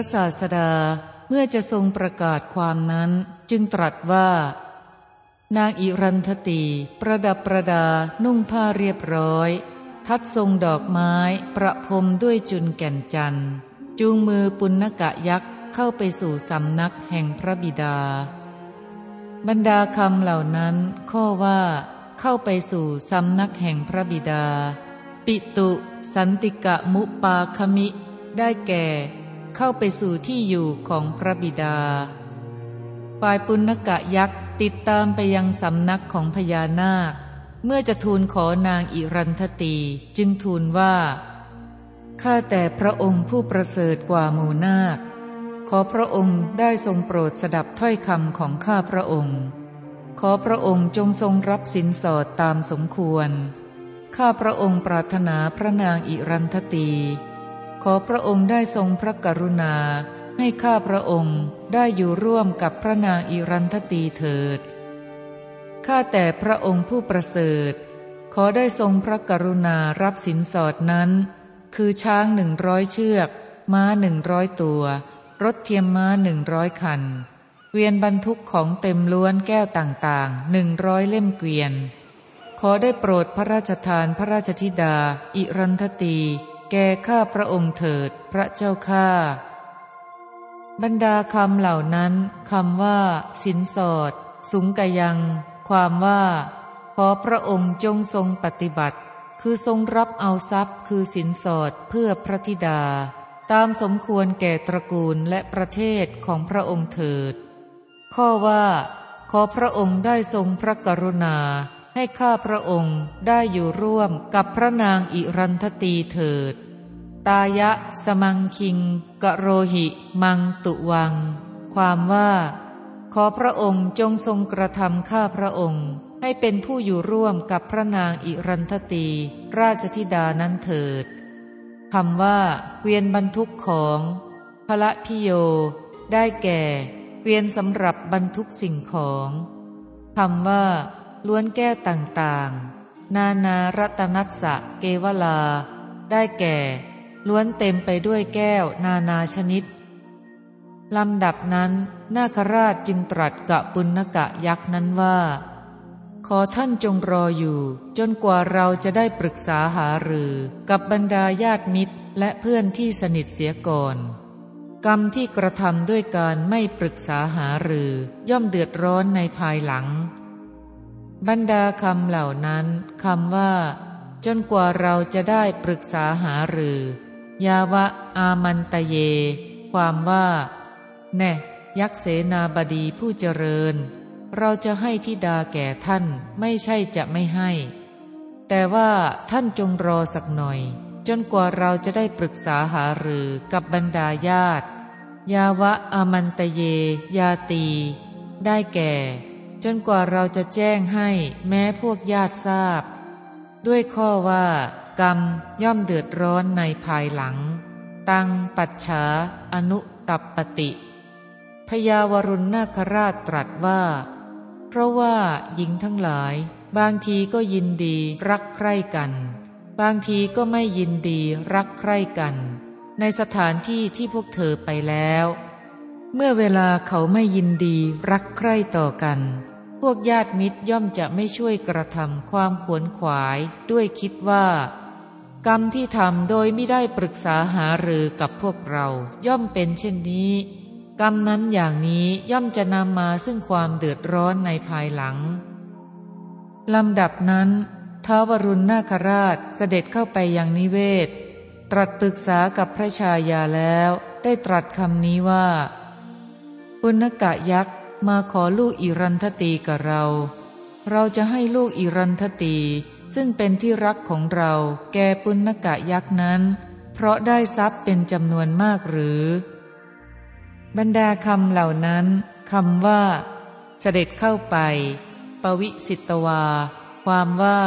พระศาสดาเมื่อจะทรงประกาศความนั้นจึงตรัสว่า นางอิรันทตีประดับประดานุ่งผ้าเรียบร้อย ทัดทรงดอกไม้ประพรมด้วยจุนแก่นจันทร์จูงมือปุณกะยักษ์เข้าไปสู่สำนักแห่งพระบิดา บรรดาคำเหล่านั้น ข้อว่า เข้าไปสู่สำนักแห่งพระบิดา ปิตุ สันติกะมุปาคมิ ได้แก่ เข้าไปสู่ที่อยู่ของพระบิดา ฝ่ายปุณกะยักษ์ติดตามไปยังสำนักของพญานาค เมื่อจะทูลขอนางอิรันทตีจึงทูลว่า ข้าแต่พระองค์ผู้ประเสริฐกว่าหมู่นาค ขอพระองค์ได้ทรงโปรดสดับถ้อยคำของข้าพระองค์ ขอพระองค์จงทรงรับสินสอดตามสมควร ข้าพระองค์ปรารถนาพระนางอิรันทตี ขอพระองค์ได้ทรงพระกรุณา ให้ข้าพระองค์ได้อยู่ร่วมกับพระนางอิรันทตีเถิด ข้าแต่พระองค์ผู้ประเสริฐ ขอได้ทรงพระกรุณารับสินสอดนั้น คือช้างหนึ่งร้อยเชือก ม้าหนึ่งร้อยตัว รถเทียมม้าหนึ่งร้อยคัน เกวียนบรรทุกของเต็มล้วนแก้วต่างๆหนึ่งร้อยเล่มเกวียนขอได้โปรดพระราชทานพระราชธิดา อิรันทตี แก่ข้าพระองค์เถิดพระเจ้าข้าบรรดาคำเหล่านั้นคำว่า สินสอด สุงกยัง ความว่า ขอพระองค์จงทรงปฏิบัติ คือทรงรับเอาทรัพย์คือสินสอดเพื่อพระธิดา ตามสมควรแก่ตระกูลและประเทศของพระองค์เถิด ข้อว่า ขอพระองค์ได้ทรงพระกรุณา ให้ข้าพระองค์ได้อยู่ร่วมกับพระนางอิรันทตีเถิด ตายะสมังคิงกะโรหิมังตุวัง ความว่า ขอพระองค์จงทรงกระทำข้าพระองค์ ให้เป็นผู้อยู่ร่วมกับพระนางอิรันทตีราชธิดานั้นเถิดคำว่าเกวียนบรรทุกของพระพิโย ได้แก่เกวียนสำหรับบรรทุกสิ่งของคำว่า ล้วนแก้วต่างๆ นานารัตนัสสะเกวลา ได้แก่ ล้วนเต็มไปด้วยแก้วนานาชนิดลำดับนั้น นาคราชจึงตรัสกับปุณกะยักษ์นั้นว่า ขอท่านจงรออยู่ จนกว่าเราจะได้ปรึกษาหารือกับบรรดาญาติมิตรและเพื่อนที่สนิทเสียก่อน กรรมที่กระทำด้วยการไม่ปรึกษาหารือ ย่อมเดือดร้อนในภายหลัง บรรดาคำเหล่านั้นคำว่า จนกว่าเราจะได้ปรึกษาหารือ ยาวะอามันตะเย ความว่า แน่ยักษ์เสนาบดีผู้เจริญ เราจะให้ทิดาแก่ท่านไม่ใช่จะไม่ให้ แต่ว่าท่านจงรอสักหน่อย จนกว่าเราจะได้ปรึกษาหารือกับบรรดาญาติ ยาวะอามันตะเย ยาตี ได้แก่ จนกว่าเราจะแจ้งให้แม้พวกญาติทราบ ด้วยข้อว่ากรรมย่อมเดือดร้อนในภายหลัง ตังปัจฉาอนุตับปติ พยาวรุณนาคราชตรัสว่า เพราะว่าหญิงทั้งหลาย บางทีก็ยินดีรักใคร่กัน บางทีก็ไม่ยินดีรักใคร่กัน ในสถานที่ที่พวกเธอไปแล้ว เมื่อเวลาเขาไม่ยินดีรักใคร่ต่อกัน พวกญาติมิตรย่อมจะไม่ช่วยกระทำความขวนขวายด้วยคิดว่า กรรมที่ทำโดยไม่ได้ปรึกษาหารือกับพวกเราย่อมเป็นเช่นนี้ กรรมนั้นอย่างนี้ย่อมจะนำมาซึ่งความเดือดร้อนในภายหลังลำดับนั้นท้าวรุณนาคราชเสด็จเข้าไปยังนิเวศ ตรัสปรึกษากับพระชายาแล้ว ได้ตรัสคำนี้ว่าปุณกะยักษ์ มาขอลูกอิรันทตีกับเรา เราจะให้ลูกอิรันทตีซึ่งเป็นที่รักของเราแก่ปุณกะยักษ์นั้น เพราะได้ทรัพย์เป็นจำนวนมากหรือ บรรดาคำเหล่านั้นคำว่า เสด็จเข้าไป ปวิสิตวา ความว่า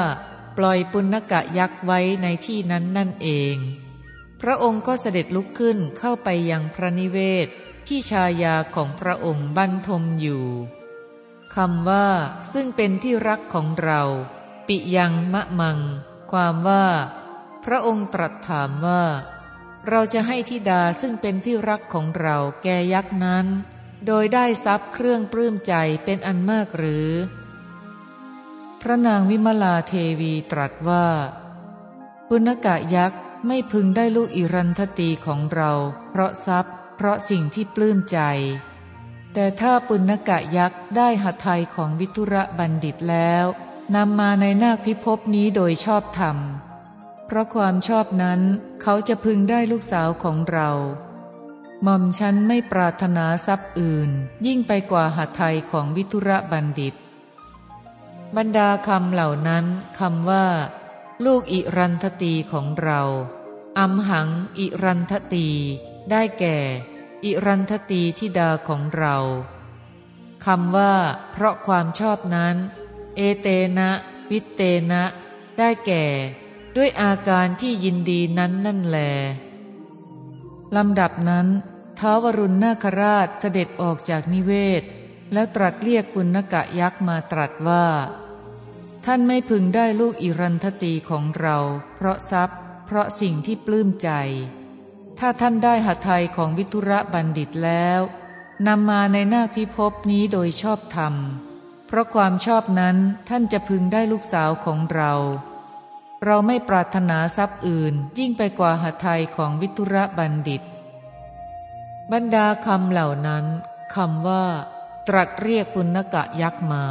ปล่อยปุณกะยักษ์ไว้ในที่นั้นนั่นเอง พระองค์ก็เสด็จลุกขึ้นเข้าไปยังพระนิเวศ ที่ชายาของพระองค์บรรทมอยู่คำว่า ซึ่งเป็นที่รักของเรา ปิยังมะมัง ความว่า พระองค์ตรัสถามว่า เราจะให้ธิดาซึ่งเป็นที่รักของเราแก่ยักษ์นั้น โดยได้ทรัพย์เครื่องปลื้มใจเป็นอันมากหรือ พระนางวิมลาเทวีตรัสว่า ปุณกะยักษ์ไม่พึงได้ลูกอิรันทตีของเรา เพราะทรัพย์ ราะสิ่งที่ปลื้มใจ แต่ถ้าปุณกะยักษ์ได้หัตถยของวิทุระบัณฑิตแล้วนำมาในนาคพิภพนี้โดยชอบธรรม เพราะความชอบนั้นเขาจะพึงได้ลูกสาวของเราหม่อมฉันไม่ปรารถนาทรัพย์อื่น ยิ่งไปกว่าหัตถยของวิทุระบัณฑิต บรรดาคำเหล่านั้นคำว่า ลูกอิรันทตีของเราอัมหังอิรันทตี ได้แก่ อิรันทตีทิดาของเราคำว่า เพราะความชอบนั้น เอเตนะ วิเตนะ ได้แก่ ด้วยอาการที่ยินดีนั้นนั่นแลลำดับนั้นท้าวรุณนาคราชเสด็จออกจากนิเวศ แล้วตรัสเรียกปุณกะยักษ์มาตรัสว่า ท่านไม่พึงได้ลูกอิรันทตีของเรา เพราะทรัพย์ เพราะสิ่งที่ปลื้มใจ ถ้าท่านได้หัตถยของวิทุระบัณฑิตแล้วนำมาในหน้าพิภพนี้โดยชอบธรรม เพราะความชอบนั้นท่านจะพึงได้ลูกสาวของเรา เราไม่ปรารถนาทรัพย์อื่นยิ่งไปกว่าหทัยของวิทุระบัณฑิต บรรดาคำเหล่านั้นคำว่า ตรัสเรียกปุณกะยักษ์มา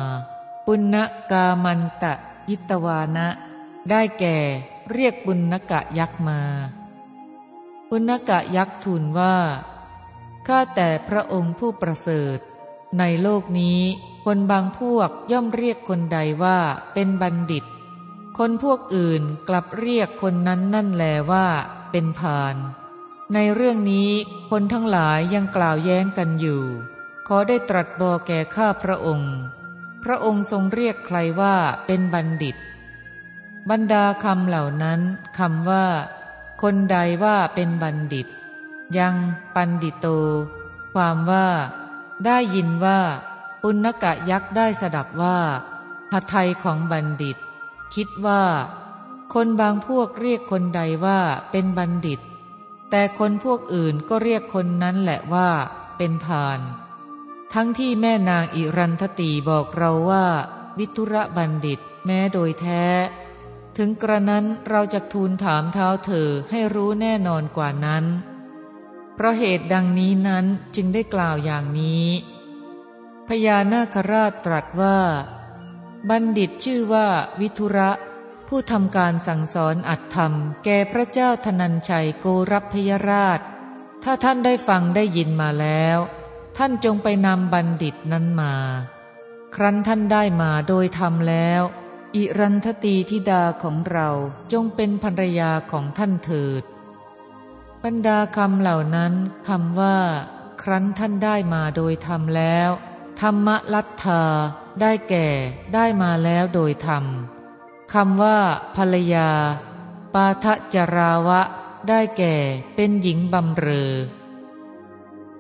ปุณกามันตะยิตวานะ ได้แก่ เรียกปุณกะยักษ์มา ปุณกะยักษ์ทูลว่า ข้าแต่พระองค์ผู้ประเสริฐ ในโลกนี้คนบางพวกย่อมเรียกคนใดว่าเป็นบัณฑิต คนพวกอื่นกลับเรียกคนนั้นนั่นแลว่าเป็นพาน ในเรื่องนี้คนทั้งหลายยังกล่าวแย้งกันอยู่ ขอได้ตรัสบอกแก่ข้าพระองค์ พระองค์ทรงเรียกใครว่าเป็นบัณฑิต บรรดาคำเหล่านั้นคำว่า คนใดว่าเป็นบัณฑิต ยังปันดิโต ความว่า ได้ยินว่า ปุณกะยักษ์ได้สดับว่าหไทยของบัณฑิต คิดว่า คนบางพวกเรียกคนใดว่าเป็นบัณฑิต แต่คนพวกอื่นก็เรียกคนนั้นแหละว่า เป็นพาน ทั้งที่แม่นางอิรันทตีบอกเราว่า วิทุระบัณฑิตแม้โดยแท้ ถึงกระนั้นเราจะทูลถามเท้าเธอให้รู้แน่นอนกว่านั้น เพราะเหตุดังนี้นั้นจึงได้กล่าวอย่างนี้ พญานาคราชตรัสว่า บัณฑิตชื่อว่าวิทุระ ผู้ทำการสั่งสอนอัตธรรม แก่พระเจ้าธนัญชัยโกรับพยราช ถ้าท่านได้ฟังได้ยินมาแล้ว ท่านจงไปนำบัณฑิตนั้นมา ครั้นท่านได้มาโดยธรรมแล้ว อิรันทตีธิดาของเราจงเป็นภรรยาของท่านเถิด บรรดาคำเหล่านั้นคำว่า ครั้นท่านได้มาโดยธรรมแล้ว ธรรมลัทธาได้แก่ได้มาแล้วโดยธรรมคำว่า ภรรยา ปาทจราวะ ได้แก่เป็นหญิงบำเรอ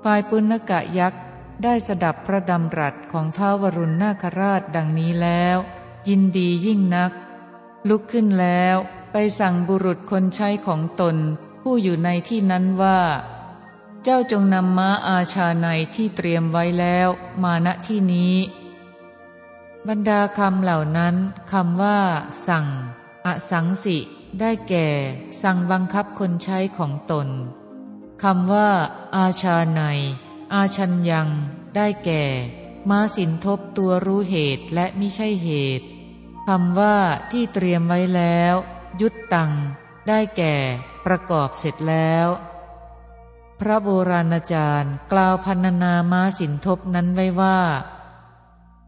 ฝ่ายปุณกะยักษ์ได้สดับพระดำรัสของท้าวรุณนาคราชดังนี้แล้ว ยินดียิ่งนัก ลุกขึ้นแล้วไปสั่งบุรุษคนใช้ของตนผู้อยู่ในที่นั้นว่า เจ้าจงนำม้าอาชาในที่เตรียมไว้แล้วมาณที่นี้ บรรดาคำเหล่านั้นคำว่า สั่ง อสังสิ ได้แก่ สั่งบังคับคนใช้ของตนคำว่า อาชาในอาชันยัง ได้แก่ ม้าสินทบตัวรู้เหตุและไม่ใช่เหตุคำว่าที่เตรียมไว้แล้ว ยุดตัง ได้แก่ ประกอบเสร็จแล้ว พระโบราณอาจารย์กล่าวพันนาม้าสินทบนั้นไว้ว่า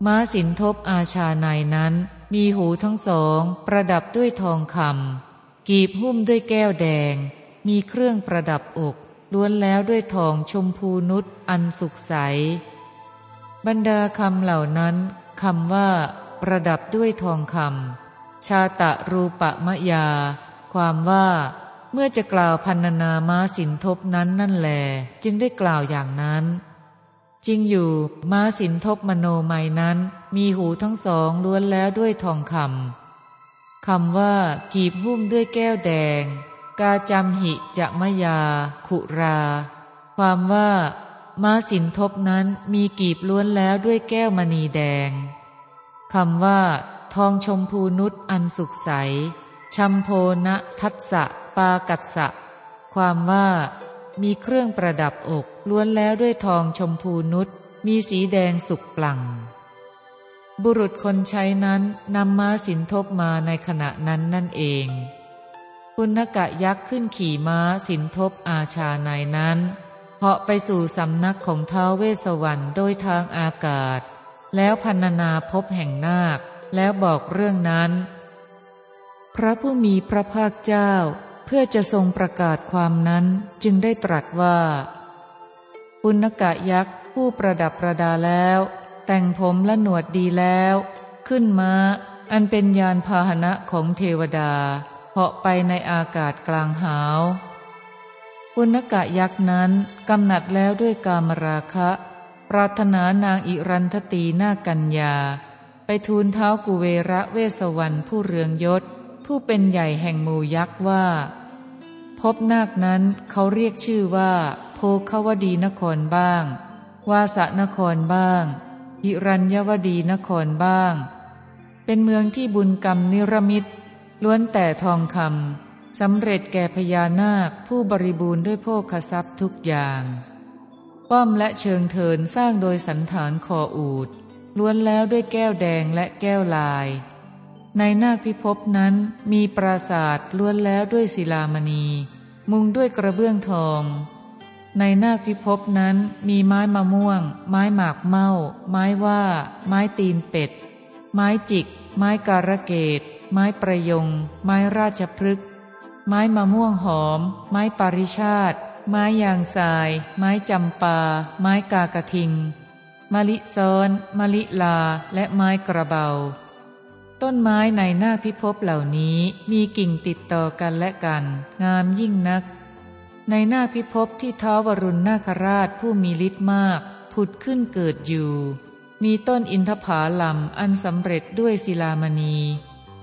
ม้าสินทบอาชาในนั้นมีหูทั้งสอง ประดับด้วยทองคำกีบหุ้มด้วยแก้วแดง มีเครื่องประดับอกล้วนแล้วด้วยทองชมพูนุษอันสุขใส บรรดาคำเหล่านั้นคำว่า ประดับด้วยทองคำชาตะรูปะมะยา ความว่า เมื่อจะกล่าวพันนานาม้าสินทบนั้นนั่นแหลจึงได้กล่าวอย่างนั้น จริงอยู่ม้าสินทบมโนมัยนั้น มีหูทั้งสองล้วนแล้วด้วยทองคำคำว่า กีบหุ้มด้วยแก้วแดง กาจำหิจะมะยา ขุรา ความว่า ม้าสินทบนั้นมีกีบล้วนแล้วด้วยแก้วมณีแดงคำว่า ทองชมพูนุษอันสุขใสชัมโพนะทัตสะปากัสสะ ความว่า มีเครื่องประดับอกล้วนแล้วด้วยทองชมพูนุษมีสีแดงสุกปลั่ง บุรุษคนใช้นั้นนำม้าสินทบมาในขณะนั้นนั่นเองปุณกะยักษ์ขึ้นขี่ม้าสินทบอาชาในนั้น เหาะไปสู่สำนักของท้าวเวสวรรค์โดยทางอากาศ แล้วพันนาพบแห่งนาค แล้วบอกเรื่องนั้น พระผู้มีพระภาคเจ้า เพื่อจะทรงประกาศความนั้นจึงได้ตรัสว่า ปุณกะยักษ์ผู้ประดับประดาแล้ว แต่งผมและหนวดดีแล้ว ขึ้นมาอันเป็นยานพาหนะของเทวดาเหาะไปในอากาศกลางหาว ปุณกะยักษ์นั้นกำหนัดแล้วด้วยกามราคะ ปรารถนานางอิรันทตีนากัญญา ไปทูลเท้ากุเวระเวสวรรณผู้เรืองยศ ผู้เป็นใหญ่แห่งหมู่ยักษ์ว่า พบนาคนั้นเขาเรียกชื่อว่า โพคาวดีนครบ้าง วาสนครบ้างหิรัญยวดีนครบ้าง เป็นเมืองที่บุญกรรมนิรมิตล้วนแต่ทองคำ สำเร็จแก่พญานาคผู้บริบูรณ์ด้วยโภคทรัพย์ทุกอย่าง ป้อมและเชิงเทินสร้างโดยสันฐานคออูดล้วนแล้วด้วยแก้วแดงและแก้วลาย ในนาคพิภพนั้นมีปราศาสตร์ล้วนแล้วด้วยศิลามณี มุงด้วยกระเบื้องทอง ในนาคพิภพนั้นมีไม้มะม่วง ไม้หมากเมาไม้ว่า ไม้ตีนเป็ด ไม้จิก ไม้การะเกดไม้ประยง ไม้ราชพฤกษ์ ไม้มะม่วงหอม ไม้ปาริชาติ ไม้ยางทราย ไม้จำปา ไม้กากระทิง มะลิซ้อน มะลิลา และไม้กระเบา ต้นไม้ในหน้าพิภพเหล่านี้มีกิ่งติดต่อกันและกัน งามยิ่งนัก ในหน้าพิภพที่ท้าวรุณนาคราชผู้มีฤทธิ์มาก ผุดขึ้นเกิดอยู่ มีต้นอินทผาลัมอันสำเร็จด้วยศิลามณี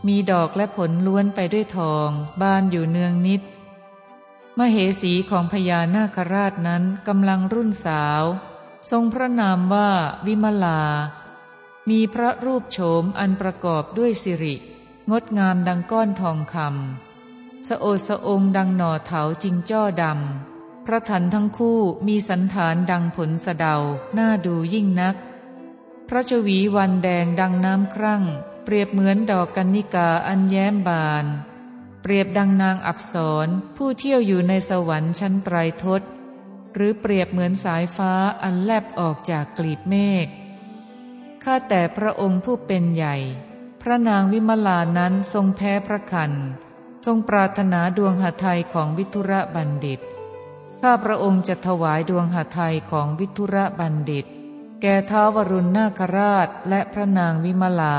มีดอกและผลล้วนไปด้วยทอง บานอยู่เนืองนิด มเหสีของพญานาคราชนั้นกำลังรุ่นสาว ทรงพระนามว่าวิมลา มีพระรูปโฉมอันประกอบด้วยสิริ งดงามดังก้อนทองคำสะโอสะองดังหน่อเถาจิงจ้อดำ พระถันทั้งคู่มีสันฐานดังผลสะเดา น่าดูยิ่งนัก พระชวีวันแดงดังน้ำครั่ง เปรียบเหมือนดอกกัญญิกาอันแย้มบาน เปรียบดังนางอับสรผู้เที่ยวอยู่ในสวรรค์ชั้นไตรทศ หรือเปรียบเหมือนสายฟ้าอันแลบออกจากกลีบเมฆข้าแต่พระองค์ผู้เป็นใหญ่ พระนางวิมลานั้นทรงแพ้พระคันทรงปรารถนาดวงหาไทยของวิทุระบัณฑิตข้าพระองค์จะถวายดวงหาไทยของวิทุระบัณฑิต แก่ท้าวรุณนาคราชและพระนางวิมลา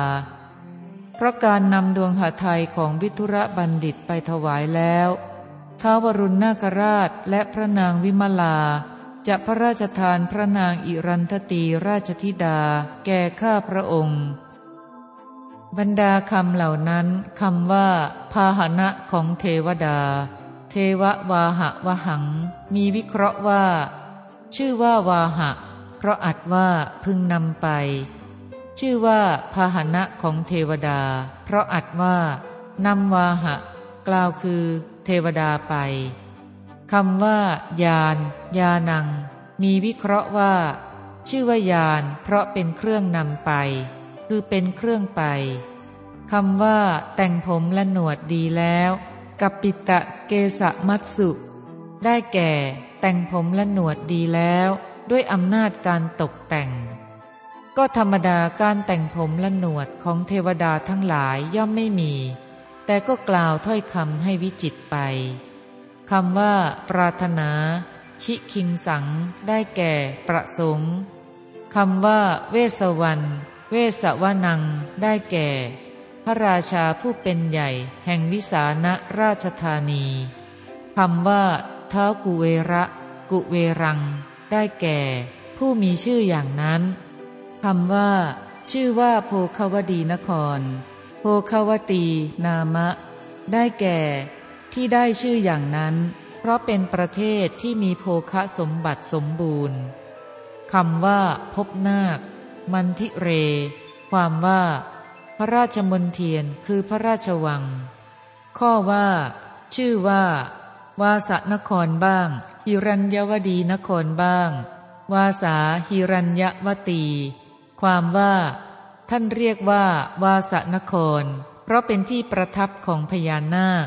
เพราะการนำดวงหาไทยของวิทุระบัณฑิตไปถวายแล้วท้าวรุณนาคราชและพระนางวิมลา จะพระราชทานพระนางอิรันทตีราชธิดาแก่ข้าพระองค์ บรรดาคำเหล่านั้นคำว่า พาหนะของเทวดา เทววาหะวหัง มีวิเคราะห์ว่า ชื่อว่าวาหะ เพราะอัดว่าพึงนำไป ชื่อว่าพาหนะของเทวดา เพราะอัดว่านำวาหะ กล่าวคือเทวดาไปคำว่ายานยานัง มีวิเคราะห์ว่า ชื่อว่ายาน เพราะเป็นเครื่องนำไป คือเป็นเครื่องไปคำว่า แต่งผมและหนวดดีแล้วกับปิตะเกสมัตสุ ได้แก่ แต่งผมและหนวดดีแล้ว ด้วยอำนาจการตกแต่ง ก็ธรรมดาการแต่งผมและหนวดของเทวดาทั้งหลายย่อมไม่มี แต่ก็กล่าวถ้อยคำให้วิจิตไปคำว่า ปรารถนา ชิคิงสัง ได้แก่ ประสงค์คำว่า เวสวรรณเวสวนัง ได้แก่ พระราชาผู้เป็นใหญ่ แห่งวิสานะราชธานีคำว่าเท้ากุเวระ กุเวรัง ได้แก่ ผู้มีชื่ออย่างนั้น คำว่า ชื่อว่าโพคาวดีนคร โพคาวตีนามะ ได้แก่ ที่ได้ชื่ออย่างนั้น เพราะเป็นประเทศที่มีโภคะสมบัติสมบูรณ์คำว่า พบนาค มันทิเร ความว่า พระราชมนเทียนคือพระราชวัง ข้อว่า ชื่อว่า วาสนครบ้างฮิรัญยวดีนครบ้าง วาสาฮิรัญยวตี ความว่าท่านเรียกว่าวาสนคร เพราะเป็นที่ประทับของพญานาค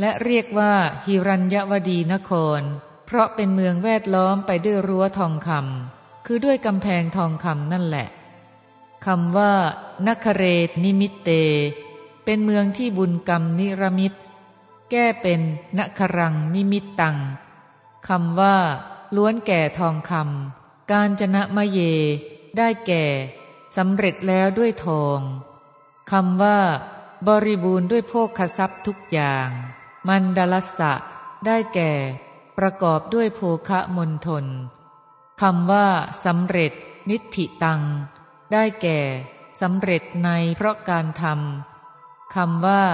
และเรียกว่าฮิรัญยวดีนคร เพราะเป็นเมืองแวดล้อมไปด้วยรั้วทองคำคือด้วยกำแพงทองคำนั่นแหละคำว่านัคเรตนิมิตเต เป็นเมืองที่บุญกรรมนิรมิต แก้เป็นนครังนิมิตตังคำว่า ล้วนแก่ทองคำการจนะมะเย ได้แก่สำเร็จแล้วด้วยทองคำว่า บริบูรณ์ด้วยโภคทรัพย์ทุกอย่าง มันดลัสสะ ได้แก่ ประกอบด้วยโภคะมนทนคำว่าสำเร็จ นิธิตัง ได้แก่สำเร็จในเพราะการทำคำว่า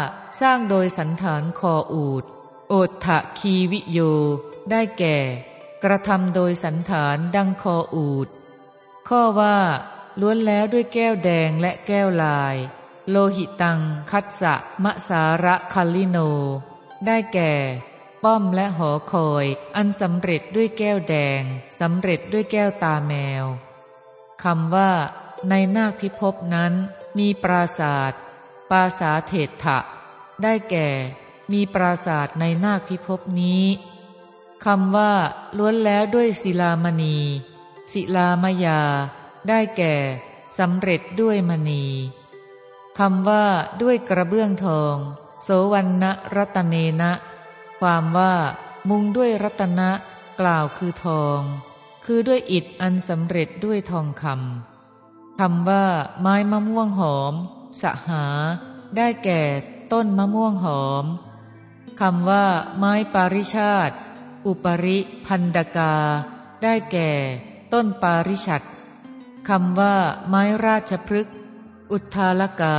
สร้างโดยสันฐานคออูดโอทะคีวิโย ได้แก่ กระทำโดยสันฐานดังคออูด ข้อว่า ล้วนแล้วด้วยแก้วแดงและแก้วลาย โลหิตัง คัตสะมะสาระคัลลิโน ได้แก่ ป้อมและหอคอย อันสำเร็จด้วยแก้วแดงสำเร็จด้วยแก้วตาแมวคำว่า ในนาคพิภพนั้น มีปราศาสตร์ปาสาเถถะ ได้แก่ มีปราศาสตร์ในนาคพิภพนี้คำว่า ล้วนแล้วด้วยศิลามณี ศิลามยา ได้แก่สำเร็จด้วยมณีคำว่าด้วยกระเบื้องทอง โสวันนะรัตเนนะ ความว่ามุงด้วยรัตนะกล่าวคือทอง คือด้วยอิฐอันสำเร็จด้วยทองคำคำว่าไม้มะม่วงหอม สหา ได้แก่ต้นมะม่วงหอมคำว่า ไม้ปาริชาติ อุปริพันดกา ได้แก่ ต้นปาริชัดคำว่า ไม้ราชพฤกษ์อุทาลกา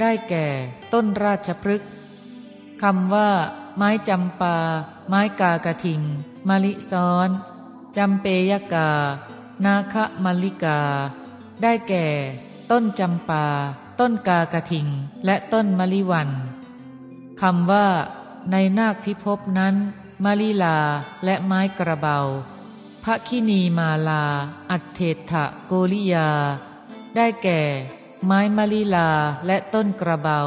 ได้แก่ ต้นราชพฤกษ์คำว่า ไม้จำปา ไม้กากระทิงมะลิซ้อนจัมเปยยกา นาคมัลลิกา ได้แก่ ต้นจำปา ต้นกากระทิง และต้นมะลิวันคำว่า ในนาคพิภพนั้นมะลิลาและไม้กระเบา ระคินีมาลา อัตเทถะโกริยา ได้แก่ ไม้มะลิลาและต้นกระเบา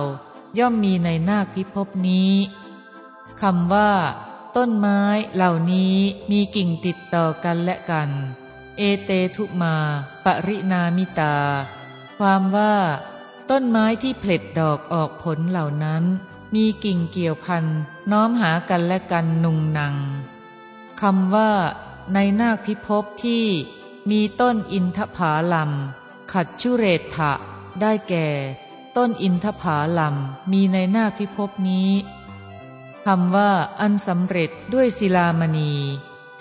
ย่อมมีในนาคพิภพนี้คำว่า ต้นไม้เหล่านี้มีกิ่งติดต่อกันและกัน เอเตทุมา ปรินามิตา ความว่า ต้นไม้ที่ผลิดดอกออกผลเหล่านั้น มีกิ่งเกี่ยวพันน้อมหากันและกันนุงนังคำว่า ในนาคพิภพที่มีต้นอินทผาลัมขัดชุเรศะได้แก่ ต้นอินทผาลัมมีในนาคพิภพนี้คำว่าอันสำเร็จด้วยศิลามณี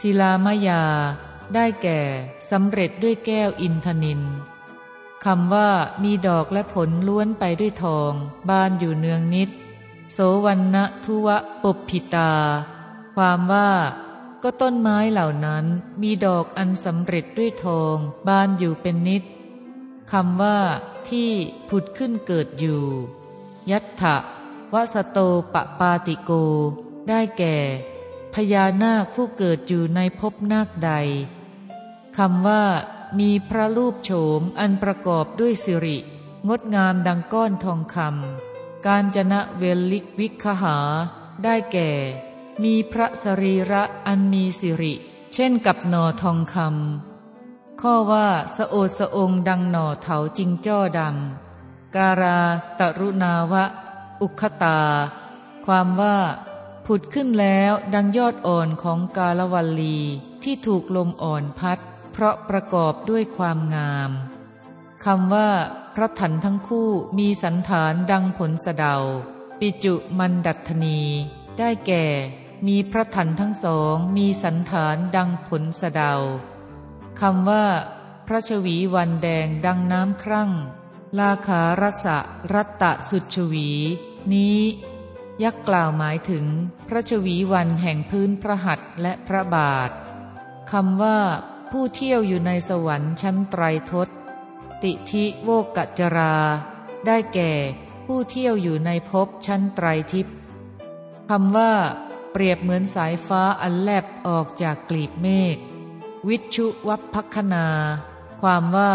ศิลามยา ได้แก่สำเร็จด้วยแก้วอินทนินคำว่ามีดอกและผลล้วนไปด้วยทอง บานอยู่เนืองนิด โสวันณทุวะปบพิตา ความว่า ก็ต้นไม้เหล่านั้นมีดอกอันสำเร็จด้วยทอง บานอยู่เป็นนิดคำว่า ที่ผุดขึ้นเกิดอยู่ ยัตถะวสโตปปาติโก ได้แก่ พญานาคผู้เกิดอยู่ในภพนาคใดคำว่า มีพระรูปโฉมอันประกอบด้วยสิริ งดงามดังก้อนทองคำการจนะเวลลิกวิคหา ได้แก่ มีพระสรีระอันมีสิริ เช่นกับหนอทองคำข้อว่าสโอสองดังหน่อเถาจิงจ้อดำการาตรุณาวะ อุคตา ความว่า ผุดขึ้นแล้วดังยอดอ่อนของกาลวัลลีที่ถูกลมอ่อนพัด เพราะประกอบด้วยความงามคำว่า พระถันทั้งคู่มีสันฐานดังผลสะเดา ปิจุมันดัตนี ได้แก่ มีพระถันทั้งสองมีสันฐานดังผลสะเดาคำว่า พระชวีวันแดงดังน้ำครั่ง ลาคารสะรัตตะสุดชวี นี้ ยักกล่าวหมายถึงพระชวีวันแห่งพื้นพระหัตถ์และพระบาทคำว่า ผู้เที่ยวอยู่ในสวรรค์ชั้นไตรทศ ติทิโวกัจจรา ได้แก่ ผู้เที่ยวอยู่ในภพชั้นไตรทิพย์คำว่า เปรียบเหมือนสายฟ้าอันแลบออกจากกลีบเมฆวิชุวัพพัคนา ความว่า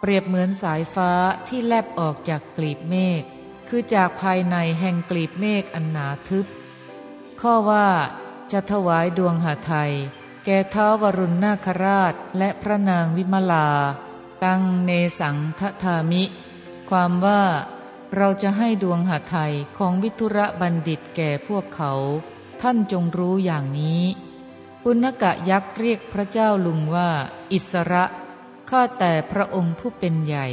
เปรียบเหมือนสายฟ้าที่แลบออกจากกลีบเมฆคือจากภายในแห่งกลีบเมฆอันหนาทึบ ข้อว่า จะถวายดวงหาไทย แก่ท้าวรุณนาคราชและพระนางวิมลา ตังเนสังทธามิ ความว่า เราจะให้ดวงหาไทยของวิทุระบัณฑิตแก่พวกเขา ท่านจงรู้อย่างนี้ ปุณกะยักษ์เรียกพระเจ้าลุงว่า อิสระ ข้าแต่พระองค์ผู้เป็นใหญ่